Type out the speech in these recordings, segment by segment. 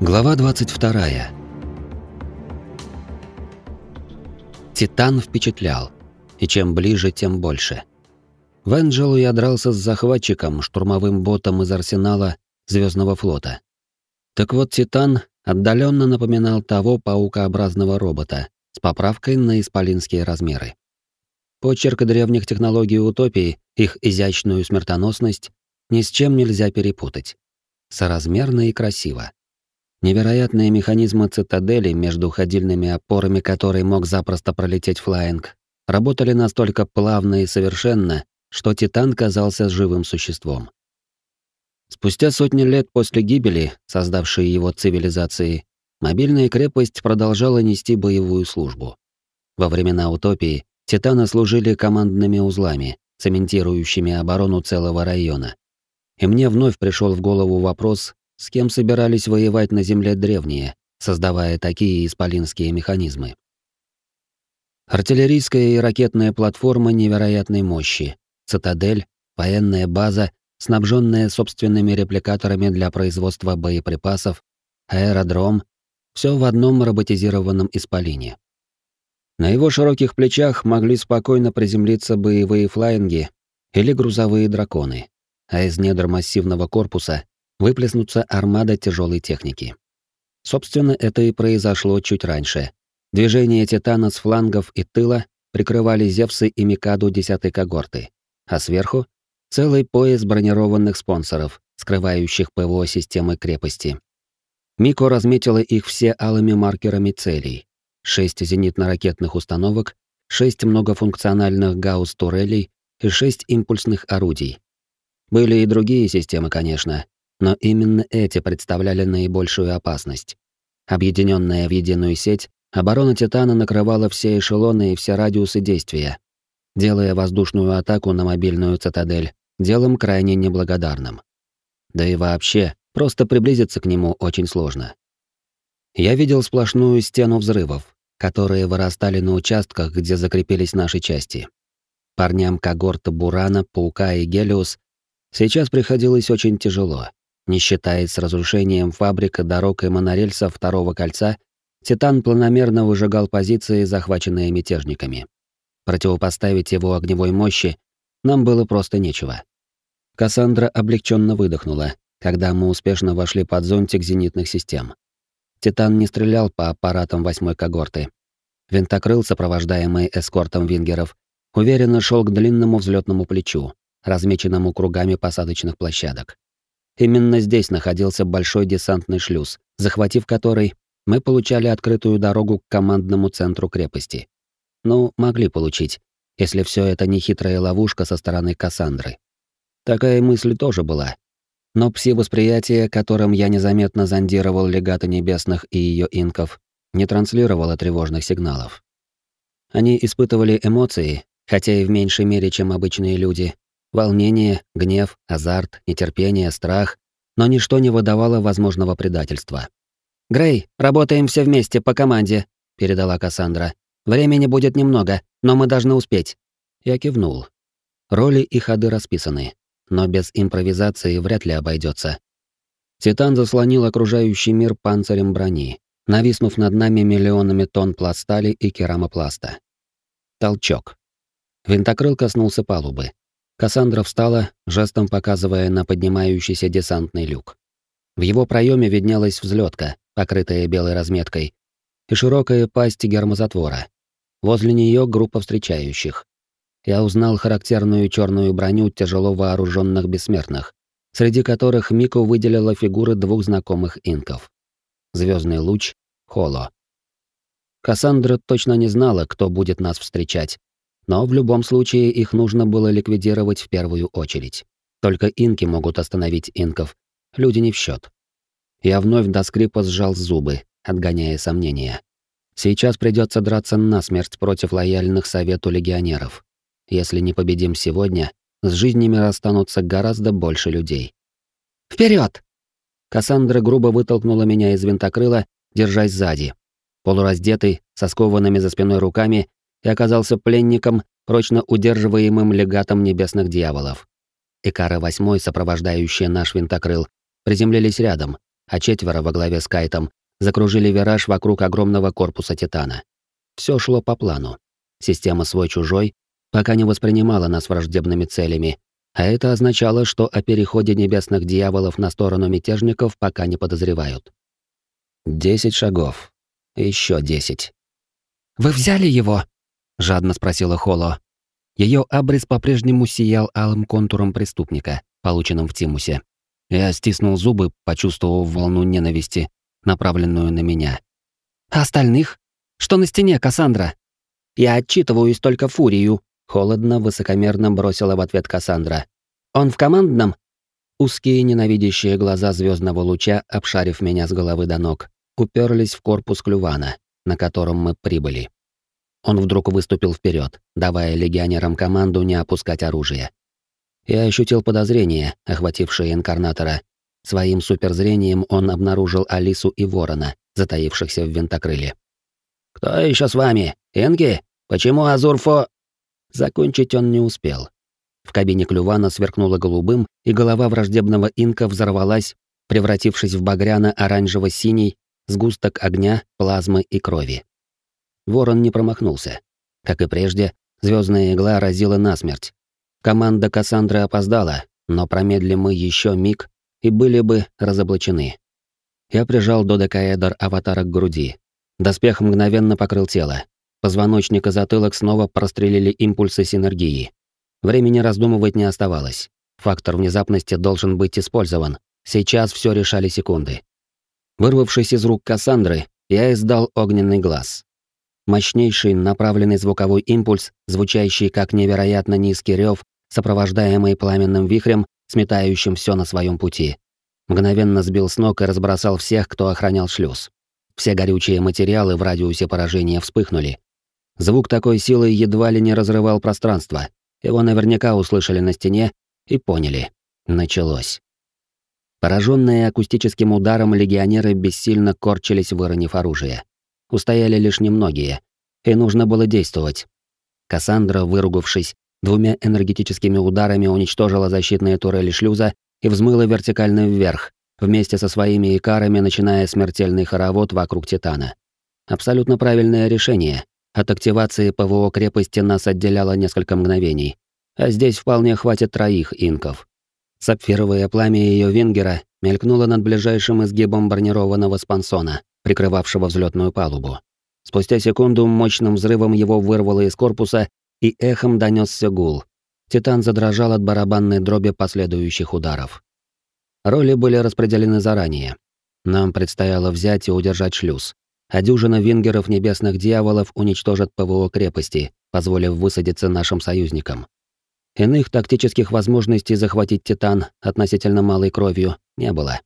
Глава 22. Титан впечатлял, и чем ближе, тем больше. В Энджелу я дрался с захватчиком, штурмовым ботом из арсенала Звездного флота. Так вот, Титан отдаленно напоминал того паукообразного робота с поправкой на исполинские размеры. Почерк древних технологий утопии, их изящную смертоносность, ни с чем нельзя перепутать. Соразмерно и красиво. Невероятные механизмы цитадели, между ходильными опорами которой мог запросто пролететь флайинг, работали настолько плавно и совершенно, что Титан казался живым существом. Спустя сотни лет после гибели, создавшей его цивилизации, мобильная крепость продолжала нести боевую службу. Во времена утопии Титаны служили командными узлами, цементирующими оборону целого района. И мне вновь пришел в голову вопрос, с кем собирались воевать на Земле древние, создавая такие исполинские механизмы. Артиллерийская и ракетная платформа невероятной мощи, цитадель, военная база, снабженная собственными репликаторами для производства боеприпасов, аэродром — все в одном роботизированном исполине. На его широких плечах могли спокойно приземлиться боевые флайинги или грузовые драконы, а из недр массивного корпуса выплеснуться армада тяжелой техники. Собственно, это и произошло чуть раньше. Движение Титана с флангов и тыла прикрывали Зевсы и Микаду десятой когорты, а сверху — целый пояс бронированных спонсоров, скрывающих ПВО системы крепости. Мико разметила их все алыми маркерами целей. Шесть зенитно-ракетных установок, шесть многофункциональных гаусс-турелей и шесть импульсных орудий. Были и другие системы, конечно, но именно эти представляли наибольшую опасность. Объединенная в единую сеть, оборона Титана накрывала все эшелоны и все радиусы действия, делая воздушную атаку на мобильную цитадель делом крайне неблагодарным. Да и вообще, просто приблизиться к нему очень сложно. Я видел сплошную стену взрывов, которые вырастали на участках, где закрепились наши части. Парням когорта Бурана, Паука и Гелиус сейчас приходилось очень тяжело. Не считаясь с разрушением фабрик, дорог и монорельсов второго кольца, Титан планомерно выжигал позиции, захваченные мятежниками. Противопоставить его огневой мощи нам было просто нечего. Кассандра облегченно выдохнула, когда мы успешно вошли под зонтик зенитных систем. Титан не стрелял по аппаратам восьмой когорты. Винтокрыл, сопровождаемый эскортом вингеров, уверенно шел к длинному взлетному плечу, размеченному кругами посадочных площадок. Именно здесь находился большой десантный шлюз, захватив который, мы получали открытую дорогу к командному центру крепости. Ну, могли получить, если все это не хитрая ловушка со стороны Кассандры. Такая мысль тоже была. Но пси-восприятие, которым я незаметно зондировал легаты небесных и ее инков, не транслировало тревожных сигналов. Они испытывали эмоции, хотя и в меньшей мере, чем обычные люди, Волнение, гнев, азарт, нетерпение, страх, но ничто не выдавало возможного предательства. «Грей, работаем все вместе по команде», — передала Кассандра. «Времени будет немного, но мы должны успеть». Я кивнул. Роли и ходы расписаны, но без импровизации вряд ли обойдется. Титан заслонил окружающий мир панцирем брони, нависнув над нами миллионами тонн пластали и керамопласта. Толчок. Винтокрыл коснулся палубы. Кассандра встала, жестом показывая на поднимающийся десантный люк. В его проеме виднелась взлетка, покрытая белой разметкой, и широкая пасть гермозатвора. Возле нее группа встречающих. Я узнал характерную черную броню тяжело вооруженных бессмертных, среди которых Мико выделила фигуры двух знакомых инков. Звездный луч, Холо. Кассандра точно не знала, кто будет нас встречать, но в любом случае их нужно было ликвидировать в первую очередь. Только инки могут остановить инков, люди не в счет. Я вновь до скрипа сжал зубы, отгоняя сомнения. Сейчас придется драться насмерть против лояльных совету легионеров. Если не победим сегодня, с жизнями расстанутся гораздо больше людей. Вперед! Кассандра грубо вытолкнула меня из винтокрыла, держась сзади. Полураздетый, со скованными за спиной руками, и оказался пленником, прочно удерживаемым легатом небесных дьяволов. Икара восьмой, сопровождающие наш винтокрыл, приземлились рядом, а четверо во главе с Кайтом закружили вираж вокруг огромного корпуса Титана. Все шло по плану. Система свой-чужой пока не воспринимала нас враждебными целями, а это означало, что о переходе небесных дьяволов на сторону мятежников пока не подозревают. Десять шагов. Еще десять. «Вы взяли его?» — жадно спросила Холо. Ее абрис по-прежнему сиял алым контуром преступника, полученным в Тимусе. Я стиснул зубы, почувствовав волну ненависти, направленную на меня. «А остальных? Что на стене, Кассандра?» «Я отчитываюсь только фурию», — холодно, высокомерно бросила в ответ Кассандра. «Он в командном?» Узкие ненавидящие глаза звездного луча, обшарив меня с головы до ног, уперлись в корпус клювана, на котором мы прибыли. Он вдруг выступил вперед, давая легионерам команду не опускать оружие. Я ощутил подозрение, охватившее инкарнатора. Своим суперзрением он обнаружил Алису и Ворона, затаившихся в винтокрыле. «Кто еще с вами? Энги? Почему Азурфо...» Закончить он не успел. В кабине Клювана сверкнуло голубым, и голова враждебного инка взорвалась, превратившись в багряно-оранжево-синий сгусток огня, плазмы и крови. Ворон не промахнулся. Как и прежде, звездная игла разила насмерть. Команда Кассандры опоздала, но промедли мы еще миг и были бы разоблачены. Я прижал додекаэдр аватара к груди. Доспех мгновенно покрыл тело. Позвоночник и затылок снова прострелили импульсы синергии. Времени раздумывать не оставалось. Фактор внезапности должен быть использован. Сейчас все решали секунды. Вырвавшись из рук Кассандры, я издал огненный глаз. Мощнейший направленный звуковой импульс, звучащий как невероятно низкий рев, сопровождаемый пламенным вихрем, сметающим все на своем пути. Мгновенно сбил с ног и разбросал всех, кто охранял шлюз. Все горючие материалы в радиусе поражения вспыхнули. Звук такой силы едва ли не разрывал пространство. Его наверняка услышали на стене и поняли. Началось. Пораженные акустическим ударом легионеры бессильно корчились, выронив оружие. Устояли лишь немногие, и нужно было действовать. Кассандра, выругавшись, двумя энергетическими ударами уничтожила защитные турели шлюза и взмыла вертикально вверх, вместе со своими икарами начиная смертельный хоровод вокруг Титана. Абсолютно правильное решение. От активации ПВО крепости нас отделяло несколько мгновений. А здесь вполне хватит троих инков. Сапфировое пламя ее вингера мелькнуло над ближайшим изгибом бронированного спансона, прикрывавшего взлетную палубу. Спустя секунду мощным взрывом его вырвало из корпуса, и эхом донесся гул. Титан задрожал от барабанной дроби последующих ударов. Роли были распределены заранее. Нам предстояло взять и удержать шлюз. А дюжина вингеров небесных дьяволов уничтожат ПВО крепости, позволив высадиться нашим союзникам. Иных тактических возможностей захватить Титан относительно малой кровью не было.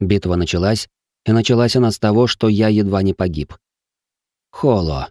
Битва началась, и началась она с того, что я едва не погиб. Холо.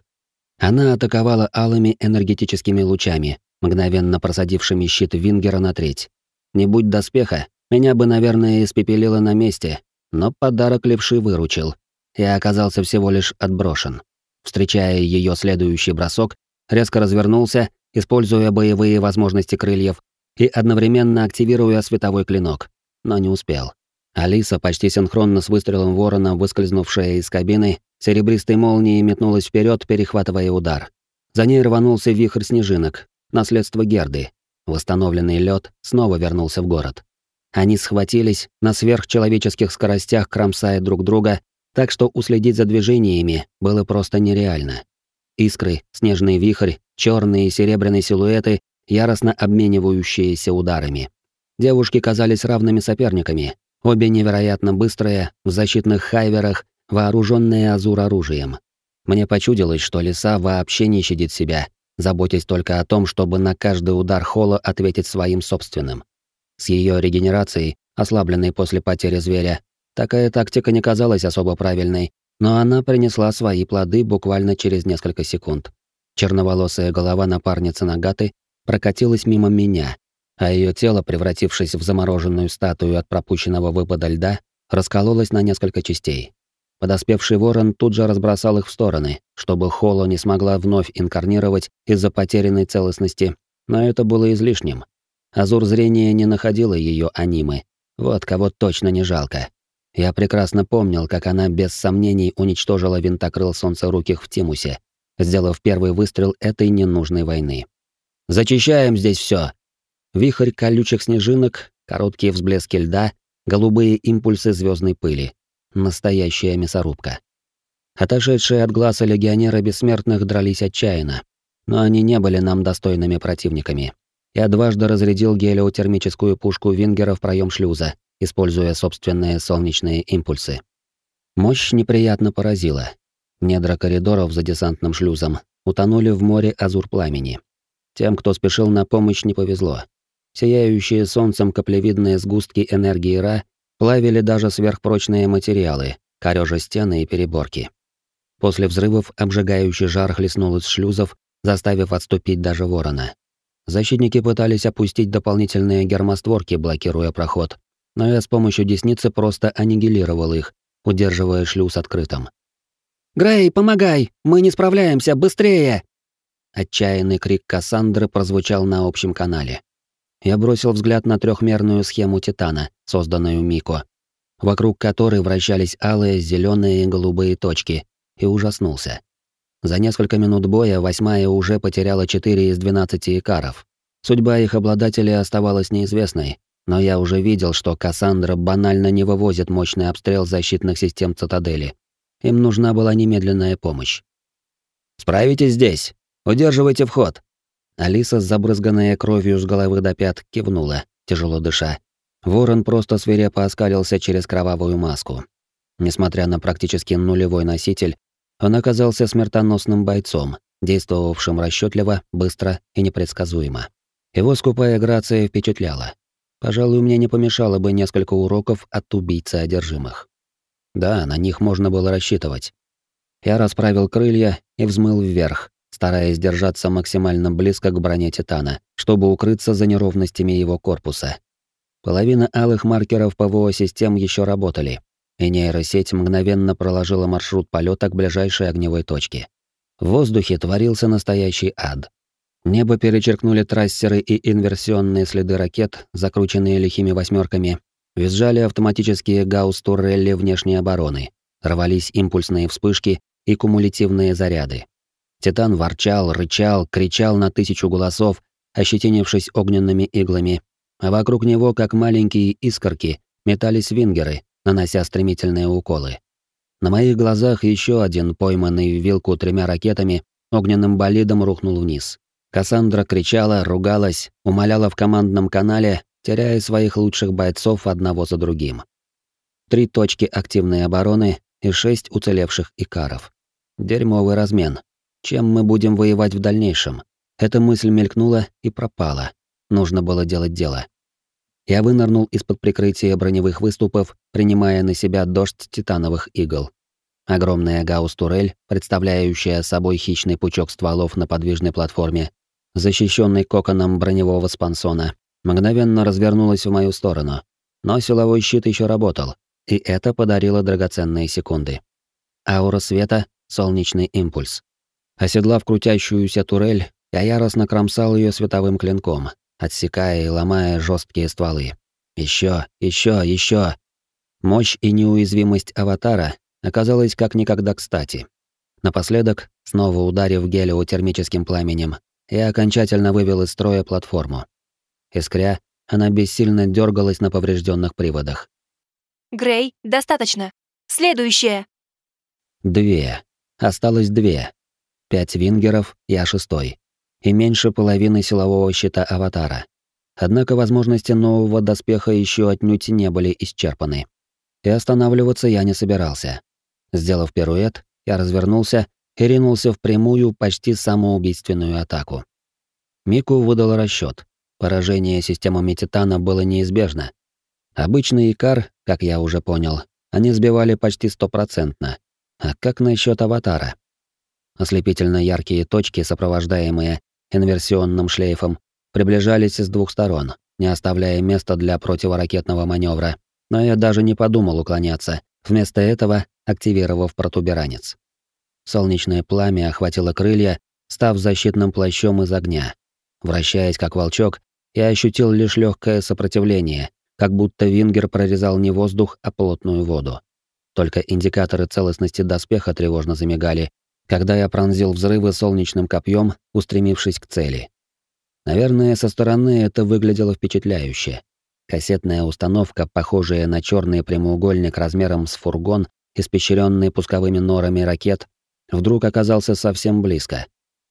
Она атаковала алыми энергетическими лучами, мгновенно просадившими щит Вингера на треть. Не будь доспеха, меня бы, наверное, испепелило на месте, но подарок левши выручил. Я оказался всего лишь отброшен. Встречая ее следующий бросок, резко развернулся используя боевые возможности крыльев и одновременно активируя световой клинок, но не успел. Алиса, почти синхронно с выстрелом ворона, выскользнувшая из кабины, серебристой молнией метнулась вперед, перехватывая удар. За ней рванулся вихрь снежинок, наследство Герды. Восстановленный лед снова вернулся в город. Они схватились на сверхчеловеческих скоростях, кромсая друг друга, так что уследить за движениями было просто нереально. Искры, снежный вихрь, черные и серебряные силуэты, яростно обменивающиеся ударами. Девушки казались равными соперниками, обе невероятно быстрые, в защитных хайверах, вооруженные азур оружием. Мне почудилось, что лиса вообще не щадит себя, заботясь только о том, чтобы на каждый удар Холла ответить своим собственным. С ее регенерацией, ослабленной после потери зверя, такая тактика не казалась особо правильной, но она принесла свои плоды буквально через несколько секунд. Черноволосая голова напарницы Нагаты прокатилась мимо меня, а ее тело, превратившись в замороженную статую от пропущенного выпада льда, раскололось на несколько частей. Подоспевший ворон тут же разбросал их в стороны, чтобы Холо не смогла вновь инкарнировать из-за потерянной целостности, но это было излишним. Азур зрения не находила ее анимы. Вот кого точно не жалко. Я прекрасно помнил, как она без сомнений уничтожила винтокрыл солнцеруких в Тимусе, сделав первый выстрел этой ненужной войны. «Зачищаем здесь все. Вихрь колючих снежинок, короткие взблески льда, голубые импульсы звездной пыли. Настоящая мясорубка. Отошедшие от глаза легионеры бессмертных дрались отчаянно, но они не были нам достойными противниками. Я дважды разрядил гелиотермическую пушку Вингера в проем шлюза, используя собственные солнечные импульсы. Мощь неприятно поразила. Недра коридоров за десантным шлюзом утонули в море азур пламени. Тем, кто спешил на помощь, не повезло. Сияющие солнцем каплевидные сгустки энергии Ра плавили даже сверхпрочные материалы, корёжа стены и переборки. После взрывов обжигающий жар хлестнул из шлюзов, заставив отступить даже ворона. Защитники пытались опустить дополнительные гермостворки, блокируя проход, но я с помощью десницы просто аннигилировал их, удерживая шлюз открытым. «Грей, помогай! Мы не справляемся! Быстрее!» Отчаянный крик Кассандры прозвучал на общем канале. Я бросил взгляд на трехмерную схему Титана, созданную Мико, вокруг которой вращались алые, зеленые и голубые точки, и ужаснулся. За несколько минут боя восьмая уже потеряла 4 из 12 икаров. Судьба их обладателей оставалась неизвестной, но я уже видел, что Кассандра банально не вывозит мощный обстрел защитных систем цитадели. Им нужна была немедленная помощь. «Справитесь здесь! Удерживайте вход!» Алиса, забрызганная кровью с головы до пят, кивнула, тяжело дыша. Ворон просто свирепо оскалился через кровавую маску. Несмотря на практически нулевой носитель, он оказался смертоносным бойцом, действовавшим расчетливо, быстро и непредсказуемо. Его скупая грация впечатляла. Пожалуй, мне не помешало бы несколько уроков от убийцы одержимых. Да, на них можно было рассчитывать. Я расправил крылья и взмыл вверх, стараясь держаться максимально близко к броне Титана, чтобы укрыться за неровностями его корпуса. Половина алых маркеров ПВО-систем еще работали, и нейросеть мгновенно проложила маршрут полета к ближайшей огневой точке. В воздухе творился настоящий ад. Небо перечеркнули трассеры и инверсионные следы ракет, закрученные лихими восьмерками. Визжали автоматические гаусс-туррелли внешней обороны. Рвались импульсные вспышки и кумулятивные заряды. Титан ворчал, рычал, кричал на тысячу голосов, ощетинившись огненными иглами. А вокруг него, как маленькие искорки, метались вингеры, нанося стремительные уколы. На моих глазах еще один пойманный в вилку тремя ракетами огненным болидом рухнул вниз. Кассандра кричала, ругалась, умоляла в командном канале, теряя своих лучших бойцов одного за другим. Три точки активной обороны и шесть уцелевших икаров. Дерьмовый размен. Чем мы будем воевать в дальнейшем? Эта мысль мелькнула и пропала. Нужно было делать дело. Я вынырнул из-под прикрытия броневых выступов, принимая на себя дождь титановых игл. Огромная гаусс-турель, представляющая собой хищный пучок стволов на подвижной платформе, защищенный коконом броневого спансона, мгновенно развернулась в мою сторону. Но силовой щит еще работал, и это подарило драгоценные секунды. Аура света — солнечный импульс. Оседлав крутящуюся турель, я яростно кромсал ее световым клинком, отсекая и ломая жесткие стволы. Еще, еще, еще. Мощь и неуязвимость аватара оказалась как никогда кстати. Напоследок, снова ударив гелиотермическим пламенем, я окончательно вывел из строя платформу. Искря, она бессильно дергалась на поврежденных приводах. «Грей, достаточно. Следующее!» Две. Осталось две. Пять вингеров, я шестой. И меньше половины силового щита аватара. Однако возможности нового доспеха еще отнюдь не были исчерпаны. И останавливаться я не собирался. Сделав пируэт, я развернулся и ринулся в прямую, почти самоубийственную атаку. Мику выдал расчет. Поражение системами Титана было неизбежно. Обычный Икар, как я уже понял, они сбивали почти стопроцентно. А как насчет аватара? Ослепительно яркие точки, сопровождаемые инверсионным шлейфом, приближались с двух сторон, не оставляя места для противоракетного маневра. Но я даже не подумал уклоняться, вместо этого активировав протуберанец. Солнечное пламя охватило крылья, став защитным плащом из огня. Вращаясь как волчок, я ощутил лишь легкое сопротивление, как будто Вингер прорезал не воздух, а плотную воду. Только индикаторы целостности доспеха тревожно замигали, когда я пронзил взрывы солнечным копьем, устремившись к цели. Наверное, со стороны это выглядело впечатляюще. Кассетная установка, похожая на черный прямоугольник размером с фургон, испещренный пусковыми норами ракет, вдруг оказался совсем близко.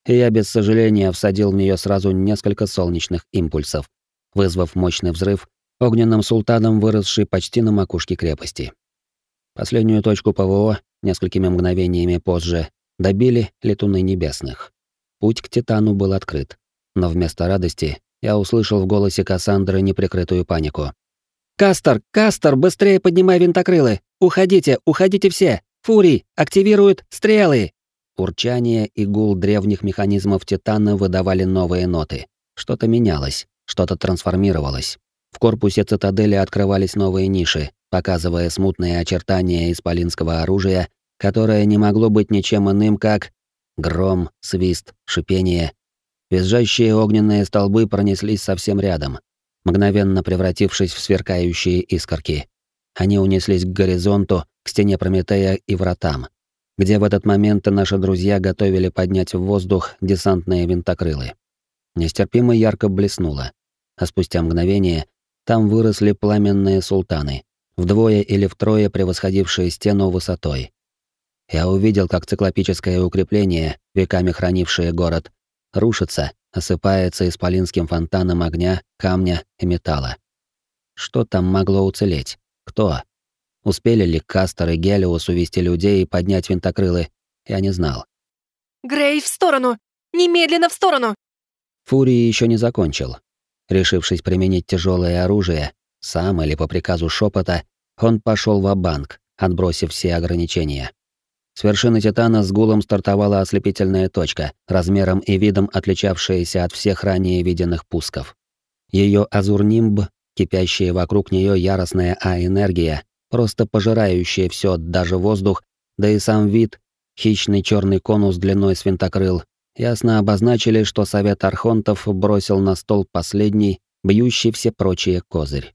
И я без сожаления всадил в нее сразу несколько солнечных импульсов, вызвав мощный взрыв, огненным султаном выросший почти на макушке крепости. Последнюю точку ПВО несколькими мгновениями позже добили летуны небесных. Путь к Титану был открыт, но вместо радости я услышал в голосе Кассандры неприкрытую панику. «Кастер! Кастер! Быстрее поднимай винтокрылы! Уходите! Уходите все! Фурий! Активируют стрелы!» Урчание и гул древних механизмов Титана выдавали новые ноты. Что-то менялось, что-то трансформировалось. В корпусе цитадели открывались новые ниши, показывая смутные очертания исполинского оружия, которое не могло быть ничем иным, как гром, свист, шипение, Визжащие огненные столбы пронеслись совсем рядом, мгновенно превратившись в сверкающие искорки. Они унеслись к горизонту, к стене Прометея и вратам, где в этот момент наши друзья готовили поднять в воздух десантные винтокрылы. Нестерпимо ярко блеснуло, а спустя мгновение там выросли пламенные султаны, вдвое или втрое превосходившие стену высотой. Я увидел, как циклопическое укрепление, веками хранившее город, рушится, осыпается исполинским фонтаном огня, камня и металла. Что там могло уцелеть? Кто? Успели ли Кастер и Гелиус увести людей и поднять винтокрылы? Я не знал. «Грей, в сторону! Немедленно в сторону!» Фурий еще не закончил. Решившись применить тяжелое оружие, сам или по приказу шепота, он пошел в банк отбросив все ограничения. С вершины Титана с гулом стартовала ослепительная точка, размером и видом отличавшаяся от всех ранее виденных пусков. Ее азурнимб, кипящая вокруг нее яростная А-энергия, просто пожирающая все, даже воздух, да и сам вид, хищный черный конус длиной с винтокрыл, ясно обозначили, что Совет Архонтов бросил на стол последний, бьющий все прочие козырь.